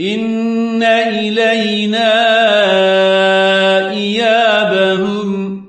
إن إلينا إيابهم